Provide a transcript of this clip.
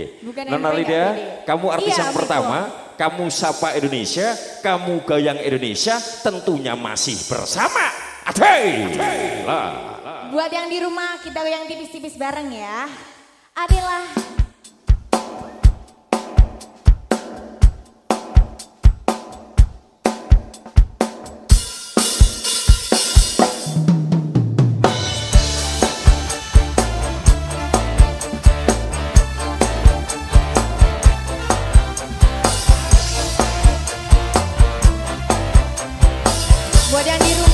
Bukan Nona pede. kamu artis Iya, yang pertama, kamu sapa Indonesia, kamu goyang Indonesia, tentunya masih bersama Adela. Buat yang di rumah kita yang tipis-tipis bareng ya. Adalah Guarani do